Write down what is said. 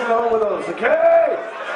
nothing wrong with us, okay?